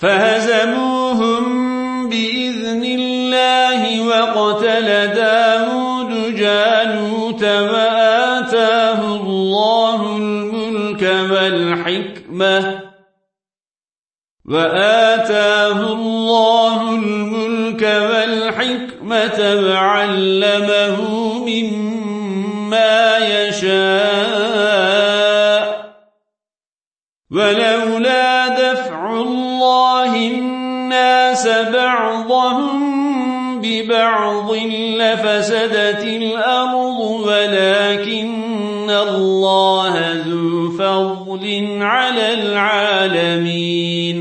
فهزموهم بإذن الله وقتل داود جالوت وآتاه الله الملك والحكمة وآتاه الله الملك والحكمة وعلمه مما يشاء ولولا الله الناس بعضهم ببعض لفسدت الأرض ولكن الله ذو فضل على العالمين.